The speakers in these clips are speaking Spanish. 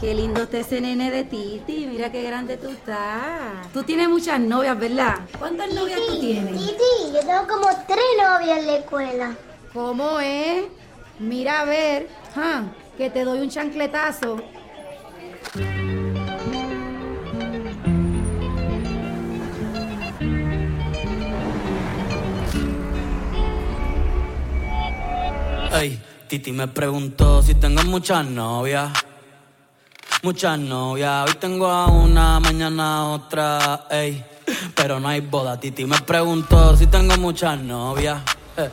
Qué lindo está ese nene de Titi. Mira qué grande tú estás. Tú tienes muchas novias, ¿verdad? ¿Cuántas novias tú tienes? Titi, yo tengo como tres novias en la escuela. ¿Cómo es? Mira a ver. Que te doy un chancletazo. Ey, Titi me preguntó si tengo muchas novias. Muchas novias, hoy tengo a una, mañana otra, ey. Pero no hay boda, Titi me preguntó si tengo muchas novias.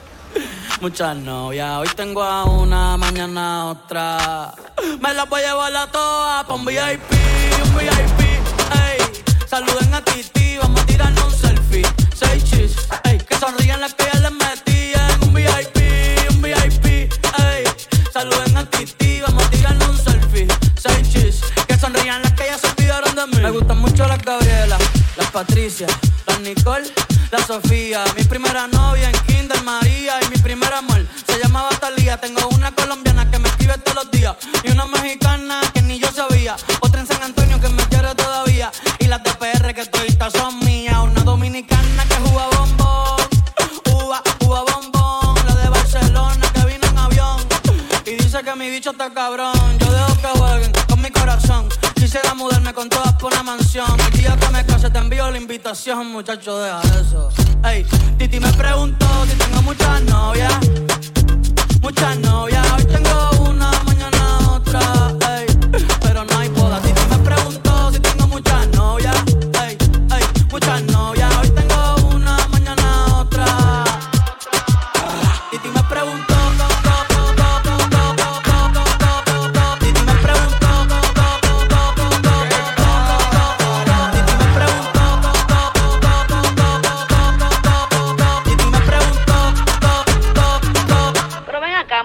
Muchas novias, hoy tengo a una, mañana otra. Me las voy a llevar a todas pa' un VIP, un VIP, Saluden a Titi, vamos a un selfie. Seis chis, que sonrían las que ya se olvidaron de mí. Me gustan mucho las Gabriela, las Patricia, las Nicole, la Sofía. Mi primera novia en Kinder María y mi primer amor se llamaba Talía. Tengo una colombiana que me escribe todos los días y una mexicana que ni yo sabía. Que mi bicho está cabrón. Yo dejo que jueguen con mi corazón. Quisiera mudarme con todas por una mansión. El día que me case te envío la invitación, muchacho, deja eso. Ey, Titi me preguntó si tengo muchas novias. Muchas novias, hoy tengo una,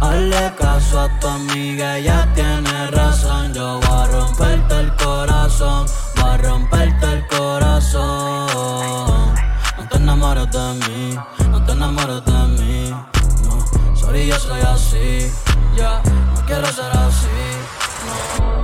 Hazle caso a tu amiga, ella tiene razón. Yo voy a romperte el corazón, voy a romperte el corazón. No te enamores de mí, no te enamores de mí. No, sorry, yo soy así. Ya, no quiero ser así.